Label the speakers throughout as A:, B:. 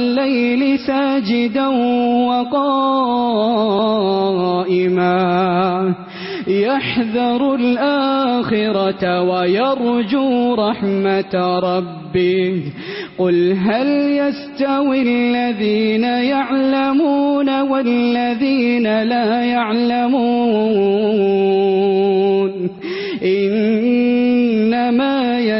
A: الليل ساجدا وقائما يحذر الآخرة ويرجو رحمة ربه قل هل يستوي الذين يعلمون والذين لا يعلمون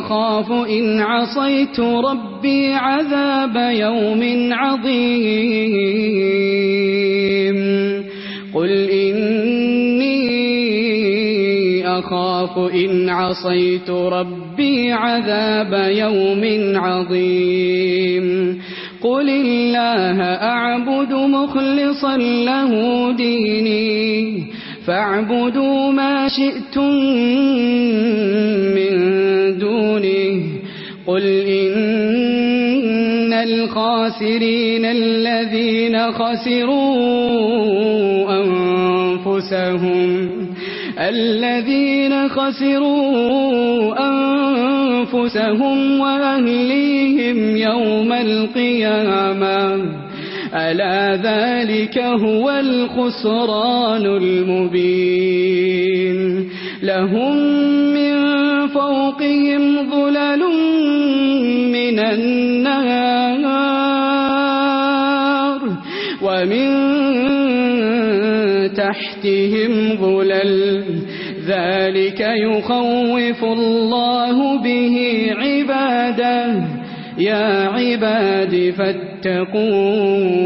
A: أخاف إن عصيت ربي عذاب يوم عظيم. قل إني أخاف إن عصيت ربي عذاب يوم عظيم. قل الله أعبد مخلصا له ديني. فاعبدوا ما شئتم من دونه قل إن الخاسرين الذين خسروا أنفسهم الذين خسروا أنفسهم وأهليهم يوم القيامة ألا ذلك هو الخسران المبين لهم من فوقهم ظلل من النهار ومن تحتهم ظلل ذلك يخوف الله به عباده يا عباد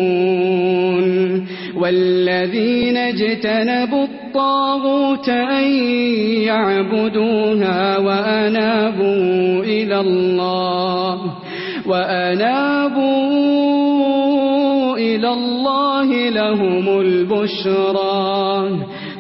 A: فاتقون والذين اجتنبوا الطاغوت أن يعبدوها وأنابوا إلى الله وأنابوا إلى الله لهم البشرى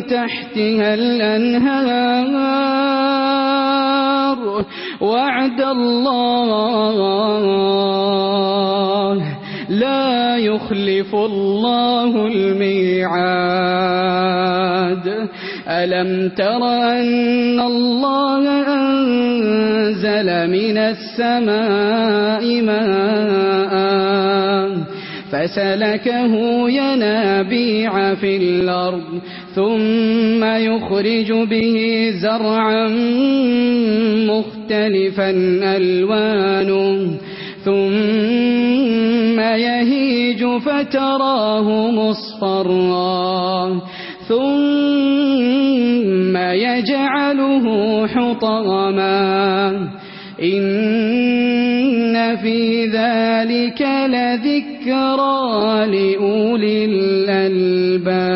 A: تحتها الأنهار. وعد الله لا يخلف الله الميعاد. ألم تر أن الله أنزل من السماء ماء فسلكه ينابيع في الأرض. ثم يخرج به زرعا مختلفا ألوانه ثم يهيج فتراه مصفرا ثم يجعله حطما. إن فِي ذَلِكَ لَذِكْرَى لِأُولِي الْأَلْبَابِ